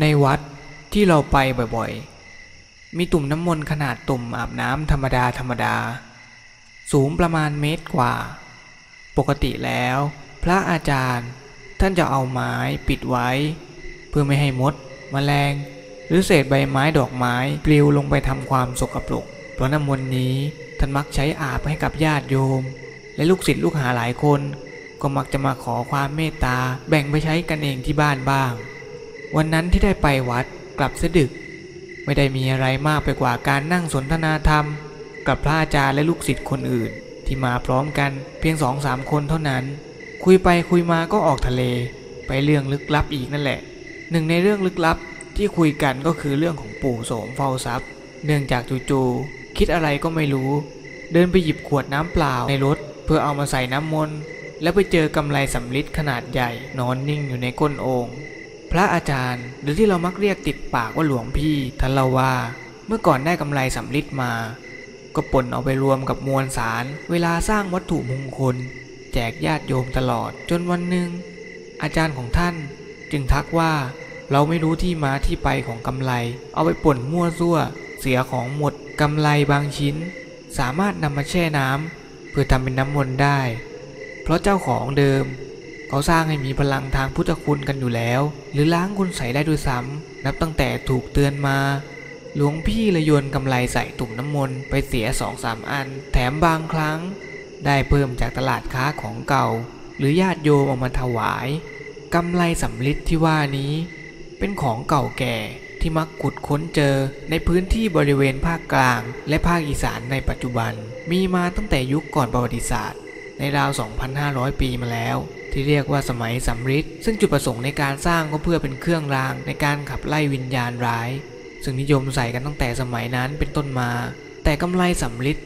ในวัดที่เราไปบ่อยๆ มีตุ่มน้ำมนต์ขนาดตุ่มอาบน้ำธรรมดาธรรมดา สูงประมาณเมตรกว่า ปกติแล้ว พระอาจารย์ท่านจะเอาไม้ปิดไว้ เพื่อไม่ให้มดแมลง หรือเศษใบไม้ดอกไม้ปลิวลงไปทำความสกปรกเพราะน้ำมนต์นี้ท่านมักใช้อาบให้กับญาติโยม และลูกศิษย์ลูกหาหลายคน ก็มักจะมาขอความเมตตาแบ่งไปใช้กันเองที่บ้านบ้าง วันนั้นที่ได้ไปวัดกลับสะดึก ไม่ได้มีอะไรมากไปกว่าการนั่งสนทนาธรรม กับพระอาจารย์และลูกศิษย์คนอื่น ที่มาพร้อมกันเพียงสองสามคนเท่านั้น คุยไปคุยมาก็ออกทะเล ไปเรื่องลึกลับอีกนั่นแหละ หนึ่งในเรื่องลึกลับที่คุยกันก็คือเรื่องของปู่โสมเฝ้าทรัพย์ เนื่องจากจู่ๆคิดอะไรก็ไม่รู้ เดินไปหยิบขวดน้ำเปล่าในรถ เพื่อเอามาใส่น้ำมนต์แล้วไปเจอกำไลสำลิดขนาดใหญ่นอนนิ่งอยู่ในก้นโอ่ง พระอาจารย์ หรือที่เรามักเรียกติดปากว่าหลวงพี่ท่านเล่าว่าเมื่อก่อนได้กำไลสำลิดมา ก็ปนเอาไปรวมกับมวลสาร เวลาสร้างวัตถุมงคล แจกญาติโยมตลอดจนวันหนึ่ง อาจารย์ของท่านจึงทักว่าเราไม่รู้ที่มาที่ไปของกำไลเอาไปป่นมั่วซั่ว เสียของหมดกำไลบางชิ้น สามารถนำมาแช่น้ำเพื่อทำเป็นน้ำมนต์ได้ เพราะเจ้าของเดิม เขาสร้างให้มีพลังทางพุทธคุณกันอยู่แล้ว หรือล้างคุณใส่ได้ด้วยซ้ำนับตั้งแต่ถูกเตือนมา หลวงพี่เลยโยนกำไลใส่ตุ่มน้ำมนต์ไปเสียสองสามอัน แถมบางครั้ง ได้เพิ่มจากตลาดค้าของเก่า หรือญาติโยมเอามาถวายกำไลสำลิดที่ว่านี้ เป็นของเก่าแก่ที่มักขุดค้นเจอในพื้นที่บริเวณภาคกลาง และภาคอีสานในปัจจุบัน มีมาตั้งแต่ยุคก่อนประวัติศาสตร์ ในราว 2,500 ปีมาแล้ว ที่เรียกว่าสมัยสำริดซึ่งจุดประสงค์ในการสร้างก็เพื่อเป็นเครื่องรางในการขับไล่วิญญาณร้าย ซึ่งนิยมใส่กันตั้งแต่สมัยนั้นเป็นต้นมา แต่กำไลสำริด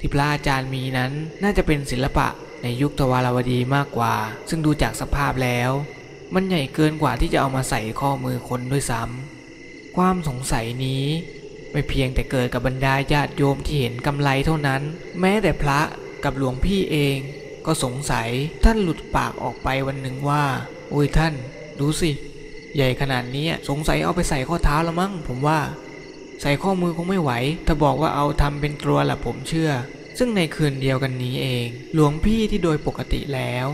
ที่พระอาจารย์มีนั้นน่าจะเป็นศิลปะในยุคทวารวดีมากกว่า ซึ่งดูจากสภาพแล้ว มันใหญ่เกินกว่าที่จะเอามาใส่ข้อมือคนด้วยซ้ำความสงสัยนี้ไม่เพียงแต่เกิดกับบรรดาญาติโยมที่เห็นกำไลเท่านั้น แม้แต่พระกับหลวงพี่เอง ก็สงสัยท่านหลุดปากออกไปวันหนึ่งว่า โอ้ยท่าน ดูสิ ใหญ่ขนาดนี้สงสัยเอาไปใส่ข้อเท้าแล้วมั้งผมว่า ใส่ข้อมือคงไม่ไหว ถ้าบอกว่าเอาทำเป็นตัวละผมเชื่อ ซึ่งในคืนเดียวกันนี้เอง หลวงพี่ที่โดยปกติแล้ว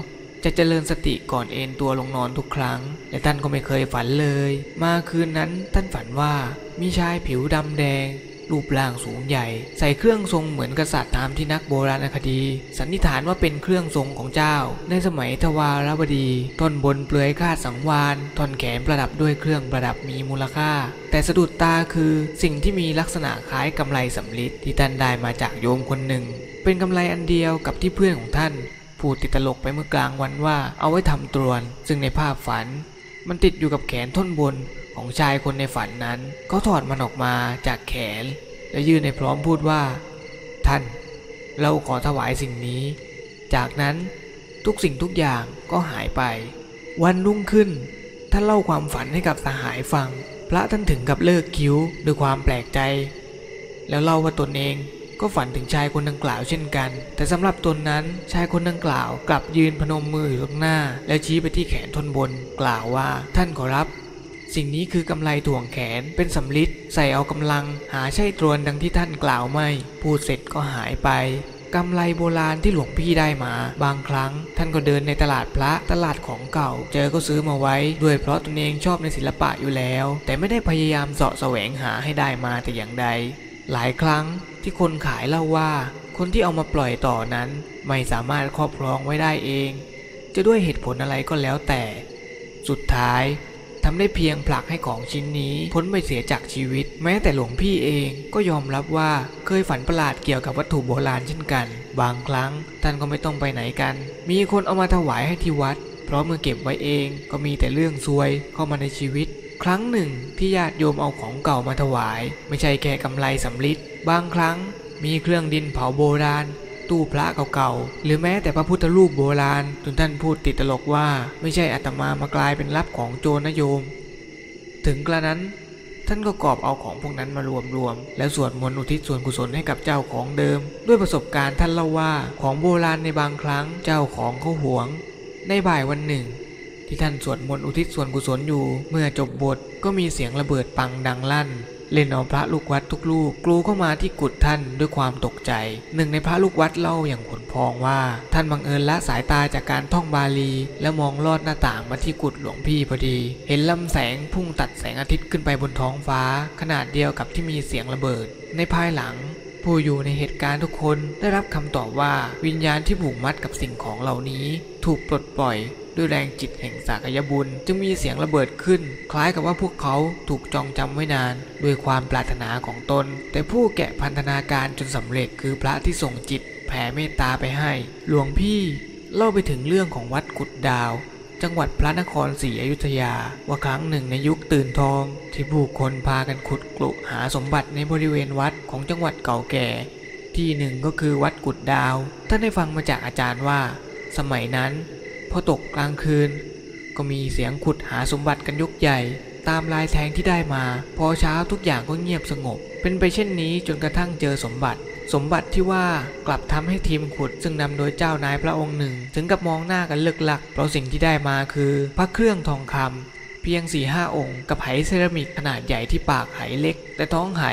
จะเจริญสติก่อนเอนตัวลงนอนทุกครั้งและท่านก็ไม่เคยฝันเลย มาคืนนั้นท่านฝันว่ามีชายผิวดำแดง รูปร่างสูงใหญ่ ใส่เครื่องทรงเหมือนกษัตริย์ตามที่นักโบราณคดี สันนิษฐานว่าเป็นเครื่องทรงของเจ้า ในสมัยทวารวดีท่อนบนเปลือยคาดสังวานท่อนแขนประดับด้วยเครื่องประดับมีมูลค่า แต่สะดุดตาคือสิ่งที่มีลักษณะคล้ายกำไรสำลิดที่ท่านได้มาจากโยมคนหนึ่ง เป็นกำไรอันเดียวกับที่เพื่อนของท่านพูดติดตลกไปเมื่อกลางวันว่าเอาไว้ทำตรวน ซึ่งในภาพฝัน มันติดอยู่กับแขนท่อนบน ของชายคนในฝันนั้นเขาถอดมันออกมาจากแขน และยื่นให้พร้อมพูดว่า ท่าน เราขอถวายสิ่งนี้ จากนั้นทุกสิ่งทุกอย่างก็หายไป วันรุ่งขึ้น ท่านเล่าความฝันให้กับสหายฟัง พระท่านถึงกับเลิกคิ้วด้วยความแปลกใจ แล้วเล่าว่าตนเองก็ฝันถึงชายคนดังกล่าวเช่นกัน แต่สำหรับตนนั้นชายคนดังกล่าวกลับยืนพนมมืออยู่ตรงหน้า แล้วชี้ไปที่แขนทนบน กล่าวว่าท่านขอรับ สิ่งนี้คือกำไรถ่วงแขนเป็นสำลิดใส่เอากำลังหาใช่ตรวนดังที่ท่านกล่าวไม่ พูดเสร็จก็หายไปกำไรโบราณที่หลวงพี่ได้มา บางครั้ง ท่านก็เดินในตลาดพระตลาดของเก่า เจอก็ซื้อมาไว้ ด้วยเพราะตนเองชอบในศิลปะอยู่แล้ว แต่ไม่ได้พยายามเสาะแสวงหาให้ได้มาแต่อย่างใด หลายครั้งที่คนขายเล่าว่า คนที่เอามาปล่อยต่อนั้น ไม่สามารถครอบครองไว้ได้เอง จะด้วยเหตุผลอะไรก็แล้วแต่ สุดท้าย ทำได้เพียงผลักให้ของชิ้นนี้พ้นไปเสียจากชีวิต แม้แต่หลวงพี่เองก็ยอมรับว่าเคยฝันประหลาดเกี่ยวกับวัตถุโบราณเช่นกัน บางครั้งท่านก็ไม่ต้องไปไหนกัน มีคนเอามาถวายให้ที่วัด เพราะเมื่อเก็บไว้เองก็มีแต่เรื่องซวยเข้ามาในชีวิต ครั้งหนึ่งที่ญาติโยมเอาของเก่ามาถวาย ไม่ใช่แค่กำไรสำลิดบางครั้งมีเครื่องดินเผาโบราณ ตู้พระเก่าๆ หรือแม้แต่พระพุทธรูปโบราณจนท่านพูดติดตลกว่าไม่ใช่อาตมามากลายเป็นรับของโจรนะโยม ถึงกระนั้นท่านก็กอบเอาของพวกนั้นมารวมรวมๆแล้วสวดมนต์อุทิศส่วนกุศลให้กับเจ้าของเดิม ด้วยประสบการณ์ท่านเล่าว่าของโบราณในบางครั้งเจ้าของเขาหวง ในบ่ายวันหนึ่ง ที่ท่านสวดมนต์อุทิศส่วนกุศลอยู่ เมื่อจบบทก็มีเสียงระเบิดปังดังลั่น เล่นเอาพระลูกวัดทุกลูกกลูเข้ามาที่กุฏท่านด้วยความตกใจ หนึ่งในพระลูกวัดเล่าอย่างขนพองว่า ท่านบังเอิญละสายตาจากการท่องบาลี และมองลอดหน้าต่างมาที่กุฏหลวงพี่พอดี เห็นลำแสงพุ่งตัดแสงอาทิตย์ขึ้นไปบนท้องฟ้า ขนาดเดียวกับที่มีเสียงระเบิด ในภายหลังผู้อยู่ในเหตุการณ์ทุกคนได้รับคำตอบว่าวิญญาณที่ผูกมัดกับสิ่งของเหล่านี้ ถูกปลดปล่อยด้วยแรงจิตแห่งสากยบุญ จึงมีเสียงระเบิดขึ้น คล้ายกับว่าพวกเขาถูกจองจำไว้นาน ด้วยความปรารถนาของตน แต่ผู้แกะพันธนาการจนสำเร็จคือพระที่ส่งจิตแผ่เมตตาไปให้ หลวงพี่เล่าไปถึงเรื่องของวัดกุดดาว จังหวัดพระนครศรีอยุธยา ว่าครั้งหนึ่งในยุคตื่นทอง ที่ผู้คนพากันขุดกลุหาสมบัติในบริเวณวัดของจังหวัดเก่าแก่ ที่หนึ่งก็คือวัดกุดดาวท่านได้ฟังมาจากอาจารย์ว่า สมัยนั้น พอตกกลางคืน ก็มีเสียงขุดหาสมบัติกันยกใหญ่ ตามลายแทงที่ได้มา พอเช้าทุกอย่างก็เงียบสงบ เป็นไปเช่นนี้จนกระทั่งเจอสมบัติ สมบัติที่ว่ากลับทำให้ทีมขุด ซึ่งนำโดยเจ้านายพระองค์หนึ่ง ถึงกับมองหน้ากันเลิกลัก เพราะสิ่งที่ได้มาคือ พระเครื่องทองคำเพียง4ีห้าองค์กับไหเซรามิกขนาดใหญ่ที่ปากไหเล็ก แต่ท้องไห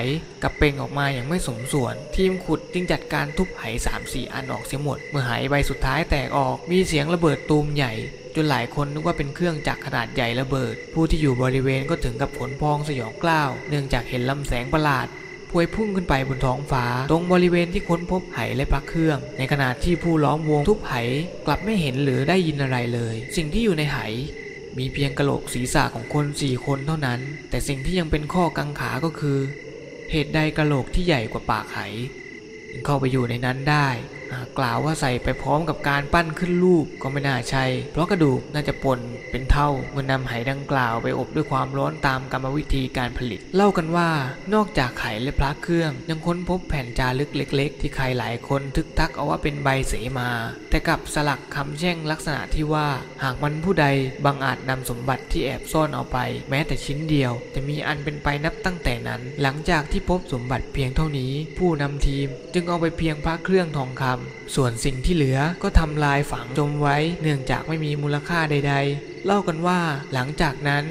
กับเป่งออกมาอย่างไม่สมส่วน ทีมขุดจึงจัดการทุบไห3 4อันออกเสียหมด เมื่อไหใบสุดท้ายแตกออกมีเสียงระเบิดตูมใหญ่จนหลายคนนึกว่าเป็นเครื่องจักรขนาดใหญ่ระเบิด ผู้ที่อยู่บริเวณก็ถึงกับขนพองสยองกล้าวเนื่องจากเห็นลำแสงประหลาดพวยพุ่งขึ้นไปบนท้องฟ้า ตรงบริเวณที่ค้นพบไหและพระเครื่อง ในขณะที่ผู้ล้อมวงทุบไหกลับไม่เห็นหรือได้ยินอะไรเลย สิ่งที่อยู่ในไห มีเพียงกระโหลกศีรษะของคนสี่คนเท่านั้น แต่สิ่งที่ยังเป็นข้อกังขาก็คือ เหตุใดกระโหลกที่ใหญ่กว่าปากไหถึงเข้าไปอยู่ในนั้นได้ กล่าวว่าใส่ไปพร้อมกับการปั้นขึ้นรูปก็ไม่น่าใช่ เพราะกระดูกน่าจะปนเป็นเท่าเมื่อนำไหดังกล่าวไปอบด้วยความร้อนตามกรรมวิธีการผลิต เล่ากันว่านอกจากไข่และพระเครื่อง ยังค้นพบแผ่นจารึกเล็ก ๆ ที่ใครหลายคนทึกทักเอาว่าเป็นใบเสมา แต่กับสลักคำแช่งลักษณะที่ว่า หากมันผู้ใดบังอาจนำสมบัติที่แอบซ่อนเอาไป แม้แต่ชิ้นเดียว จะมีอันเป็นไปนับตั้งแต่นั้น หลังจากที่พบสมบัติเพียงเท่านี้ ผู้นำทีม จึงเอาไปเพียงพระเครื่องทองคำส่วนสิ่งที่เหลือก็ทำลายฝังจมไว้เนื่องจากไม่มีมูลค่าใด ๆ เล่ากันว่าหลังจากนั้น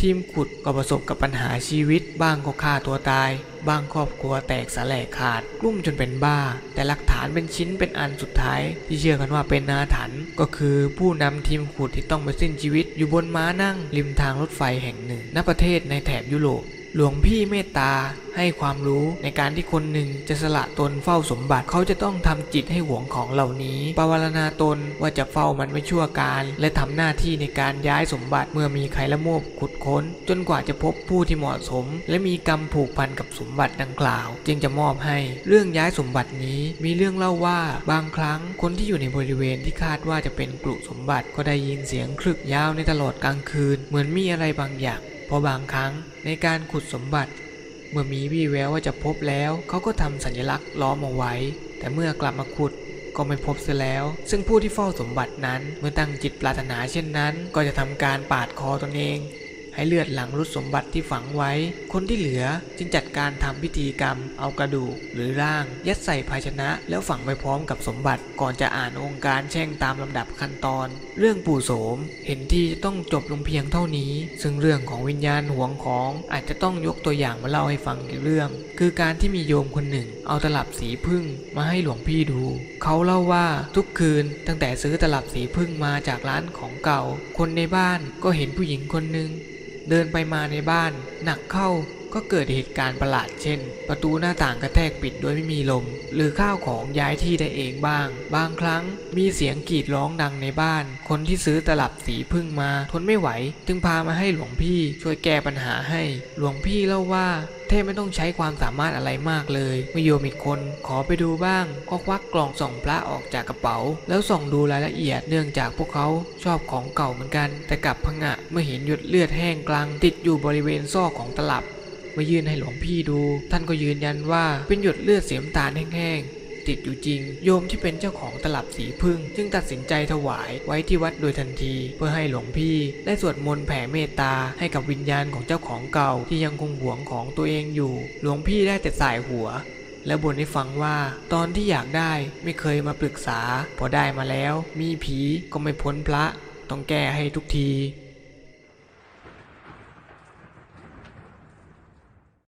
ทีมขุดก็ประสบกับปัญหาชีวิต บ้างก็ฆ่าตัวตาย บ้างครอบครัวแตกสลายขาดกุ้มจนเป็นบ้า แต่หลักฐานเป็นชิ้นเป็นอันสุดท้าย ที่เชื่อกันว่าเป็นอาถรรพ์ก็คือผู้นำทีมขุดที่ต้องไปสิ้นชีวิต อยู่บนม้านั่งริมทางรถไฟแห่งหนึ่งณประเทศในแถบยุโรป หลวงพี่เมตตาให้ความรู้ในการที่คนหนึ่งจะสละตนเฝ้าสมบัติเขาจะต้องทำจิตให้หวงของเหล่านี้ปวารณาตนว่าจะเฝ้ามันไม่ชั่วการ และทำหน้าที่ในการย้ายสมบัติเมื่อมีใครละโมบขุดค้น จนกว่าจะพบผู้ที่เหมาะสม และมีกรรมผูกพันกับสมบัติดังกล่าว จึงจะมอบให้เรื่องย้ายสมบัตินี้มีเรื่องเล่าว่าบางครั้งคนที่อยู่ในบริเวณที่คาดว่าจะเป็นกลุ่สมบัติก็ได้ยินเสียงคลึกยาวในตลอดกลางคืน เหมือนมีอะไรบางอย่าง เพราะบางครั้งในการขุดสมบัติ เมื่อมีวี่แววว่าจะพบแล้ว เขาก็ทำสัญลักษณ์ล้อมเอาไว้ แต่เมื่อกลับมาขุดก็ไม่พบเสียแล้ว ซึ่งผู้ที่เฝ้าสมบัตินั้นเมื่อตั้งจิตปรารถนาเช่นนั้น ก็จะทำการปาดคอตนเอง ให้เลือดหลังรุดสมบัติที่ฝังไว้ คนที่เหลือจึงจัดการทำพิธีกรรม เอากระดูกหรือร่าง ยัดใส่ภาชนะ แล้วฝังไปพร้อมกับสมบัติ ก่อนจะอ่านองค์การแช่งตามลำดับขั้นตอน เรื่องปู่โสมเห็นที่จะต้องจบลงเพียงเท่านี้ ซึ่งเรื่องของวิญญาณหวงของอาจจะต้องยกตัวอย่างมาเล่าให้ฟังอีกเรื่อง คือการที่มีโยมคนหนึ่ง เอาตลับสีพึ่งมาให้หลวงพี่ดู เขาเล่าว่าทุกคืนตั้งแต่ซื้อตลับสีพึ่งมาจากร้านของเก่า คนในบ้านก็เห็นผู้หญิงคนหนึ่ง เดินไปมาในบ้าน หนักเข้าก็เกิดเหตุการณ์ประหลาดเช่น ประตูหน้าต่างกระแทกปิดโดยไม่มีลม หรือข้าวของย้ายที่ได้เองบ้าง บางครั้งมีเสียงกรีดร้องดังในบ้าน คนที่ซื้อตลับสีพึ่งมา ทนไม่ไหว จึงพามาให้หลวงพี่ช่วยแก้ปัญหาให้ หลวงพี่เล่าว่า เทพไม่ต้องใช้ความสามารถอะไรมากเลยเมื่โยมอีกคน ขอไปดูบ้าง ก็ควักกล่องส่องพระออกจากกระเป๋า แล้วส่องดูรายละเอียดเนื่องจากพวกเขาชอบของเก่าเหมือนกัน แต่กลับพงะเมื่อเห็นหยดเลือดแห้งกลาง ติดอยู่บริเวณซอกของตลับมายื่นให้หลวงพี่ดู ท่านก็ยืนยันว่าเป็นหยดเลือดเสียมตาลแห้งๆ ติดอยู่จริง โยมที่เป็นเจ้าของตลับสีพึ่ง จึงตัดสินใจถวายไว้ที่วัดโดยทันที เพื่อให้หลวงพี่ได้สวดมนต์แผ่เมตตาให้กับวิญญาณของเจ้าของเก่าที่ยังคงหวงของตัวเองอยู่ หลวงพี่ได้แต่สายหัวและบ่นให้ฟังว่าตอนที่อยากได้ไม่เคยมาปรึกษา พอได้มาแล้ว มีผีก็ไม่พ้นพระ ต้องแก้ให้ทุกที